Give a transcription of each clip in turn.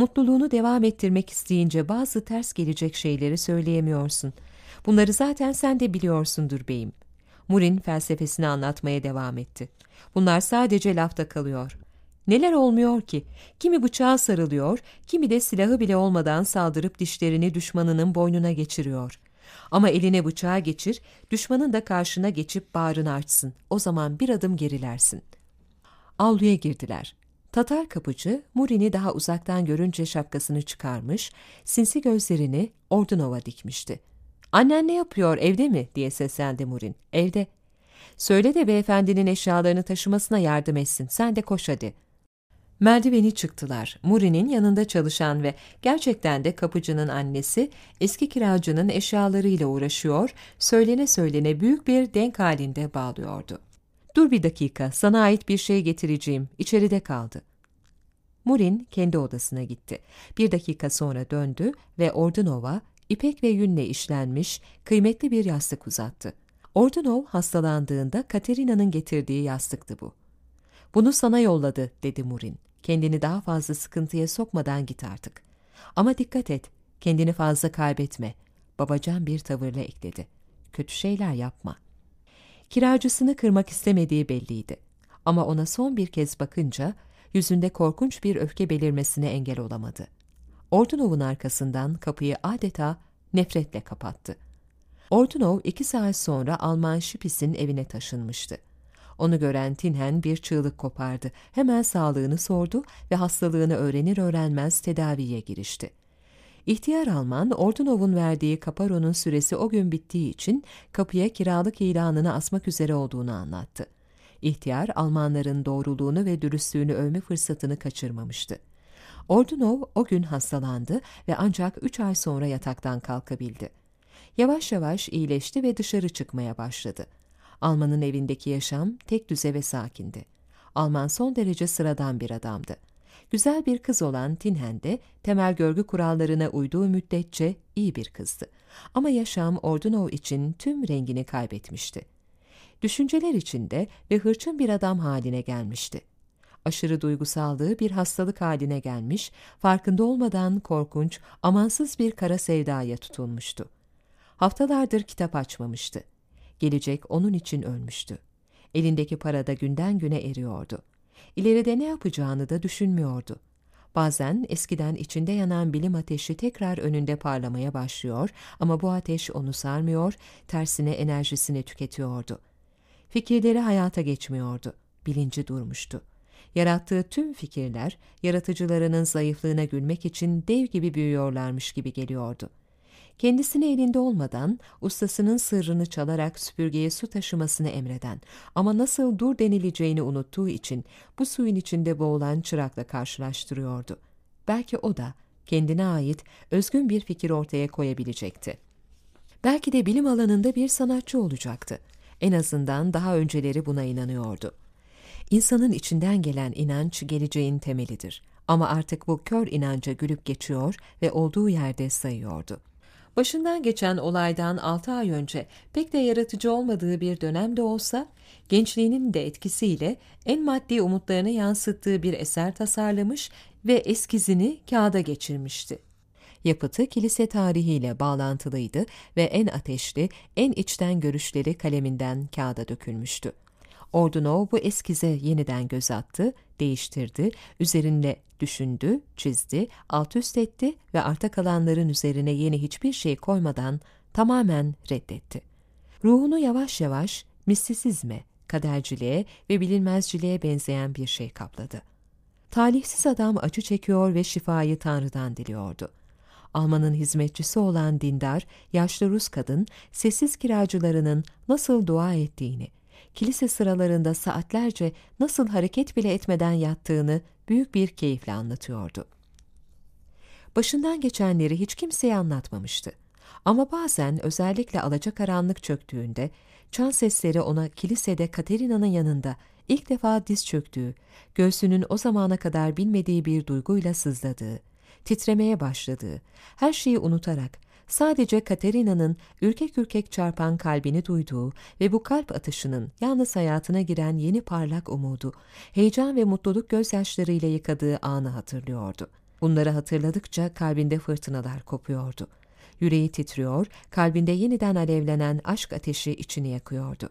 Mutluluğunu devam ettirmek isteyince bazı ters gelecek şeyleri söyleyemiyorsun. Bunları zaten sen de biliyorsundur beyim. Murin felsefesini anlatmaya devam etti. Bunlar sadece lafta kalıyor. Neler olmuyor ki? Kimi bıçağa sarılıyor, kimi de silahı bile olmadan saldırıp dişlerini düşmanının boynuna geçiriyor. Ama eline bıçağı geçir, düşmanın da karşına geçip bağrını açsın. O zaman bir adım gerilersin. Avluya girdiler. Tatar kapıcı Murin'i daha uzaktan görünce şapkasını çıkarmış, sinsi gözlerini Ordunova dikmişti. ''Annen ne yapıyor, evde mi?'' diye seslendi Murin. ''Evde.'' ''Söyle de beyefendinin eşyalarını taşımasına yardım etsin. Sen de koş hadi.'' Merdiveni çıktılar. Murin'in yanında çalışan ve gerçekten de kapıcının annesi eski kiracının eşyalarıyla uğraşıyor, söylene söylene büyük bir denk halinde bağlıyordu. ''Dur bir dakika, sana ait bir şey getireceğim. İçeride kaldı.'' Murin kendi odasına gitti. Bir dakika sonra döndü ve Ordunova ipek ve yünle işlenmiş kıymetli bir yastık uzattı. Ordunov hastalandığında Katerina'nın getirdiği yastıktı bu. ''Bunu sana yolladı.'' dedi Murin. Kendini daha fazla sıkıntıya sokmadan git artık. Ama dikkat et, kendini fazla kaybetme. Babacan bir tavırla ekledi. Kötü şeyler yapma. Kiracısını kırmak istemediği belliydi. Ama ona son bir kez bakınca yüzünde korkunç bir öfke belirmesine engel olamadı. Ordunov'un arkasından kapıyı adeta nefretle kapattı. Ordunov iki saat sonra Alman Şipis'in evine taşınmıştı. Onu gören Tinhen bir çığlık kopardı. Hemen sağlığını sordu ve hastalığını öğrenir öğrenmez tedaviye girişti. İhtiyar Alman, Ordunov'un verdiği kaparonun süresi o gün bittiği için kapıya kiralık ilanını asmak üzere olduğunu anlattı. İhtiyar, Almanların doğruluğunu ve dürüstlüğünü övme fırsatını kaçırmamıştı. Ordunov o gün hastalandı ve ancak üç ay sonra yataktan kalkabildi. Yavaş yavaş iyileşti ve dışarı çıkmaya başladı. Alman'ın evindeki yaşam tek düze ve sakindi. Alman son derece sıradan bir adamdı. Güzel bir kız olan Tinhen de temel görgü kurallarına uyduğu müddetçe iyi bir kızdı. Ama yaşam Ordunov için tüm rengini kaybetmişti. Düşünceler içinde ve hırçın bir adam haline gelmişti. Aşırı duygusallığı bir hastalık haline gelmiş, farkında olmadan korkunç, amansız bir kara sevdaya tutulmuştu. Haftalardır kitap açmamıştı. Gelecek onun için ölmüştü. Elindeki para da günden güne eriyordu. İleride ne yapacağını da düşünmüyordu. Bazen eskiden içinde yanan bilim ateşi tekrar önünde parlamaya başlıyor ama bu ateş onu sarmıyor, tersine enerjisini tüketiyordu. Fikirleri hayata geçmiyordu, bilinci durmuştu. Yarattığı tüm fikirler, yaratıcılarının zayıflığına gülmek için dev gibi büyüyorlarmış gibi geliyordu. Kendisini elinde olmadan ustasının sırrını çalarak süpürgeye su taşımasını emreden ama nasıl dur denileceğini unuttuğu için bu suyun içinde boğulan çırakla karşılaştırıyordu. Belki o da kendine ait özgün bir fikir ortaya koyabilecekti. Belki de bilim alanında bir sanatçı olacaktı. En azından daha önceleri buna inanıyordu. İnsanın içinden gelen inanç geleceğin temelidir. Ama artık bu kör inanca gülüp geçiyor ve olduğu yerde sayıyordu. Başından geçen olaydan altı ay önce pek de yaratıcı olmadığı bir dönemde olsa, gençliğinin de etkisiyle en maddi umutlarını yansıttığı bir eser tasarlamış ve eskizini kağıda geçirmişti. Yapıtı kilise tarihiyle bağlantılıydı ve en ateşli, en içten görüşleri kaleminden kağıda dökülmüştü. Ordunov bu eskize yeniden göz attı, değiştirdi, üzerinde düşündü, çizdi, alt üst etti ve arta kalanların üzerine yeni hiçbir şey koymadan tamamen reddetti. Ruhunu yavaş yavaş mistisizme, kaderciliğe ve bilinmezciliğe benzeyen bir şey kapladı. Talihsiz adam acı çekiyor ve şifayı Tanrı'dan diliyordu. Alman'ın hizmetçisi olan dindar, yaşlı Rus kadın, sessiz kiracılarının nasıl dua ettiğini, kilise sıralarında saatlerce nasıl hareket bile etmeden yattığını büyük bir keyifle anlatıyordu. Başından geçenleri hiç kimseye anlatmamıştı. Ama bazen özellikle alacakaranlık çöktüğünde çan sesleri ona kilisede Katerina'nın yanında ilk defa diz çöktüğü, göğsünün o zamana kadar bilmediği bir duyguyla sızladığı, titremeye başladığı, her şeyi unutarak sadece Katerina'nın ürkek ürkek çarpan kalbini duyduğu ve bu kalp atışının yalnız hayatına giren yeni parlak umudu, heyecan ve mutluluk gözyaşlarıyla yıkadığı anı hatırlıyordu. Bunları hatırladıkça kalbinde fırtınalar kopuyordu. Yüreği titriyor, kalbinde yeniden alevlenen aşk ateşi içini yakıyordu.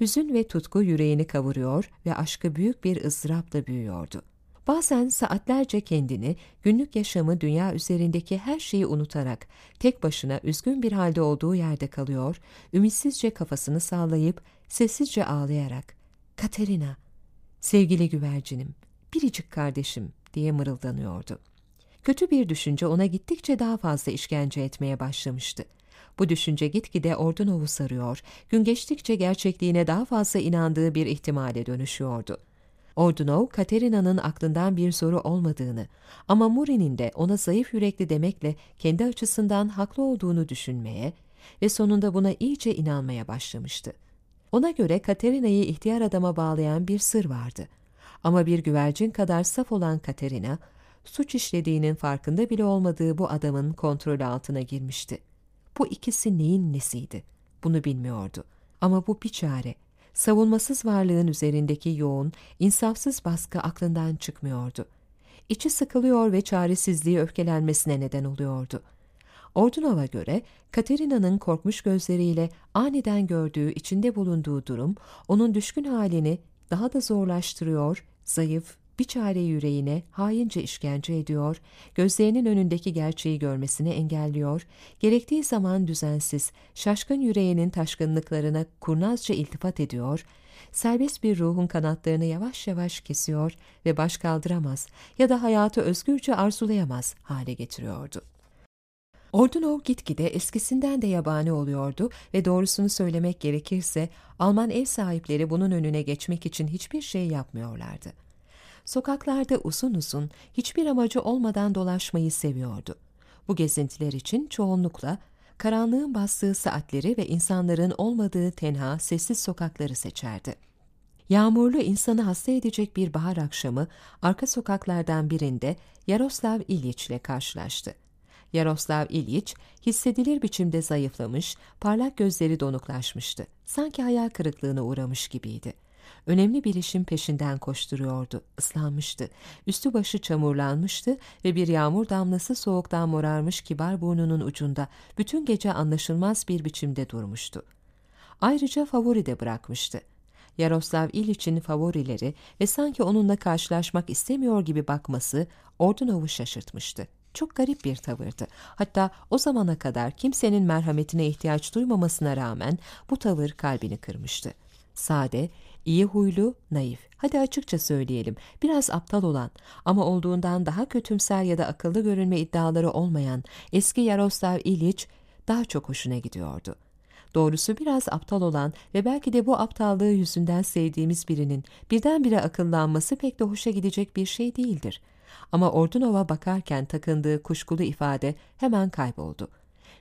Hüzün ve tutku yüreğini kavuruyor ve aşkı büyük bir ızdırapla büyüyordu. Bazen saatlerce kendini, günlük yaşamı dünya üzerindeki her şeyi unutarak, tek başına üzgün bir halde olduğu yerde kalıyor, ümitsizce kafasını sallayıp, sessizce ağlayarak, ''Katerina, sevgili güvercinim, biricik kardeşim'' diye mırıldanıyordu. Kötü bir düşünce ona gittikçe daha fazla işkence etmeye başlamıştı. Bu düşünce gitgide Ordunov'u sarıyor, gün geçtikçe gerçekliğine daha fazla inandığı bir ihtimale dönüşüyordu. Ordunov, Katerina'nın aklından bir soru olmadığını ama Muri'nin de ona zayıf yürekli demekle kendi açısından haklı olduğunu düşünmeye ve sonunda buna iyice inanmaya başlamıştı. Ona göre Katerina'yı ihtiyar adama bağlayan bir sır vardı. Ama bir güvercin kadar saf olan Katerina, suç işlediğinin farkında bile olmadığı bu adamın kontrolü altına girmişti. Bu ikisi neyin nesiydi? Bunu bilmiyordu. Ama bu bir çare. Savunmasız varlığın üzerindeki yoğun, insafsız baskı aklından çıkmıyordu. İçi sıkılıyor ve çaresizliği öfkelenmesine neden oluyordu. Ordunov'a göre Katerina'nın korkmuş gözleriyle aniden gördüğü, içinde bulunduğu durum onun düşkün halini daha da zorlaştırıyor, zayıf, bir çare yüreğine haince işkence ediyor, gözlerinin önündeki gerçeği görmesini engelliyor, gerektiği zaman düzensiz, şaşkın yüreğinin taşkınlıklarına kurnazca iltifat ediyor, serbest bir ruhun kanatlarını yavaş yavaş kesiyor ve baş kaldıramaz ya da hayatı özgürce arzulayamaz hale getiriyordu. Ordunov gitgide eskisinden de yabani oluyordu ve doğrusunu söylemek gerekirse Alman ev sahipleri bunun önüne geçmek için hiçbir şey yapmıyorlardı. Sokaklarda uzun uzun, hiçbir amacı olmadan dolaşmayı seviyordu. Bu gezintiler için çoğunlukla karanlığın bastığı saatleri ve insanların olmadığı tenha, sessiz sokakları seçerdi. Yağmurlu insanı hasta edecek bir bahar akşamı arka sokaklardan birinde Yaroslav İliç ile karşılaştı. Yaroslav İliç hissedilir biçimde zayıflamış, parlak gözleri donuklaşmıştı. Sanki hayal kırıklığına uğramış gibiydi. Önemli bir işin peşinden koşturuyordu, ıslanmıştı. Üstü başı çamurlanmıştı ve bir yağmur damlası soğuktan morarmış kibar burnunun ucunda bütün gece anlaşılmaz bir biçimde durmuştu. Ayrıca favori de bırakmıştı. Yaroslav İliç'in favorileri ve sanki onunla karşılaşmak istemiyor gibi bakması Ordunov'u şaşırtmıştı. Çok garip bir tavırdı. Hatta o zamana kadar kimsenin merhametine ihtiyaç duymamasına rağmen bu tavır kalbini kırmıştı. Sade, iyi huylu, naif. Hadi açıkça söyleyelim, biraz aptal olan ama olduğundan daha kötümser ya da akıllı görünme iddiaları olmayan eski Yaroslav İliç daha çok hoşuna gidiyordu. Doğrusu biraz aptal olan ve belki de bu aptallığı yüzünden sevdiğimiz birinin birdenbire akıllanması pek de hoşa gidecek bir şey değildir. Ama Ordunov'a bakarken takındığı kuşkulu ifade hemen kayboldu.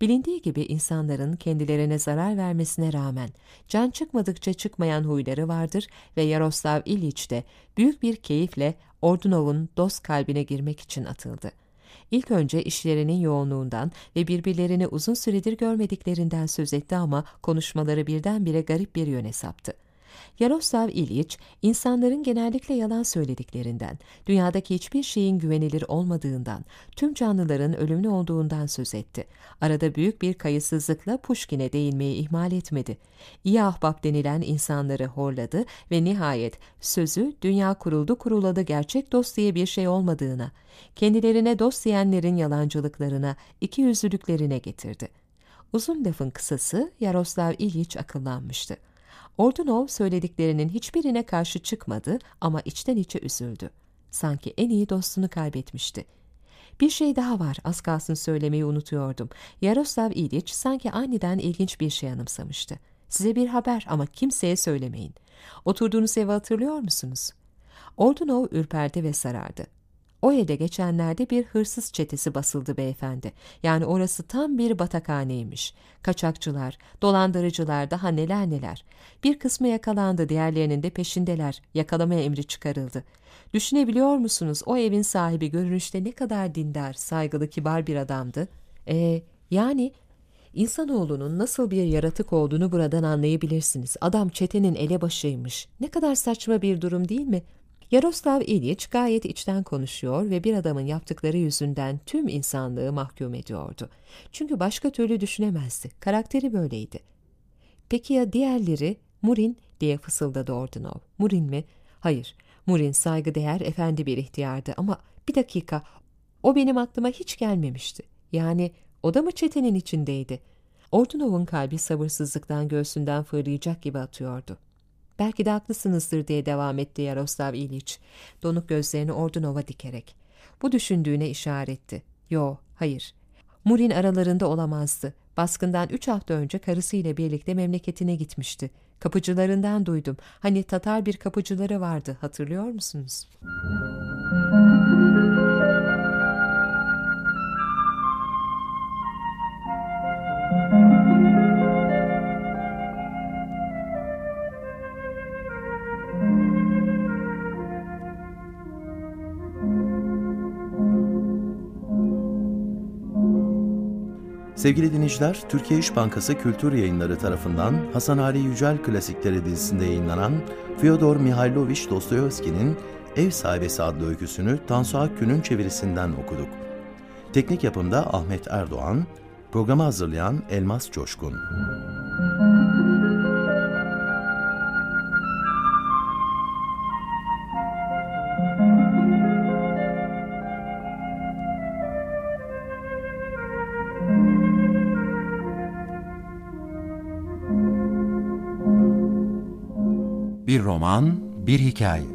Bilindiği gibi insanların kendilerine zarar vermesine rağmen can çıkmadıkça çıkmayan huyları vardır ve Yaroslav İliç de büyük bir keyifle Ordunov'un dost kalbine girmek için atıldı. İlk önce işlerinin yoğunluğundan ve birbirlerini uzun süredir görmediklerinden söz etti ama konuşmaları birdenbire garip bir yöne saptı. Yaroslav İliç, insanların genellikle yalan söylediklerinden, dünyadaki hiçbir şeyin güvenilir olmadığından, tüm canlıların ölümlü olduğundan söz etti. Arada büyük bir kayıtsızlıkla Pushkin'e değinmeyi ihmal etmedi. İyi ahbap denilen insanları horladı ve nihayet sözü dünya kuruldu kuruladı gerçek dost diye bir şey olmadığına, kendilerine dost diyenlerin yalancılıklarına, iki yüzlülüklerine getirdi. Uzun lafın kısası Yaroslav İliç akıllanmıştı. Ordunov söylediklerinin hiçbirine karşı çıkmadı ama içten içe üzüldü. Sanki en iyi dostunu kaybetmişti. Bir şey daha var, az kalsın söylemeyi unutuyordum. Yaroslav İliç sanki aniden ilginç bir şey anımsamıştı. Size bir haber ama kimseye söylemeyin. Oturduğunuz evi hatırlıyor musunuz? Ordunov ürperdi ve sarardı. O evde geçenlerde bir hırsız çetesi basıldı beyefendi. Yani orası tam bir batakhaneymiş. Kaçakçılar, dolandırıcılar daha neler neler. Bir kısmı yakalandı, diğerlerinin de peşindeler. Yakalama emri çıkarıldı. Düşünebiliyor musunuz o evin sahibi görünüşte ne kadar dindar, saygılı, kibar bir adamdı? E yani İnsanoğlunun nasıl bir yaratık olduğunu buradan anlayabilirsiniz. Adam çetenin elebaşıymış. Ne kadar saçma bir durum değil mi? Yaroslav İliç gayet içten konuşuyor ve bir adamın yaptıkları yüzünden tüm insanlığı mahkum ediyordu. Çünkü başka türlü düşünemezdi. Karakteri böyleydi. Peki ya diğerleri? Murin diye fısıldadı Ordunov. Murin mi? Hayır. Murin saygıdeğer efendi bir ihtiyardı ama bir dakika o benim aklıma hiç gelmemişti. Yani o da mı çetenin içindeydi? Ordunov'un kalbi sabırsızlıktan göğsünden fırlayacak gibi atıyordu. Belki de haklısınızdır diye devam etti Yaroslav İliç, donuk gözlerini Ordunov'a dikerek. Bu düşündüğüne işaretti. Yo, hayır. Murin aralarında olamazdı. Baskından üç hafta önce karısıyla birlikte memleketine gitmişti. Kapıcılarından duydum. Hani Tatar bir kapıcıları vardı, hatırlıyor musunuz? Sevgili dinleyiciler, Türkiye İş Bankası Kültür Yayınları tarafından Hasan Ali Yücel Klasikleri dizisinde yayınlanan Fyodor Mihailovich Dostoyevski'nin Ev Sahibesi adlı öyküsünü Tansu Akgün'ün çevirisinden okuduk. Teknik yapımda Ahmet Erdoğan, programı hazırlayan Elmas Coşkun. Bir roman, bir hikaye.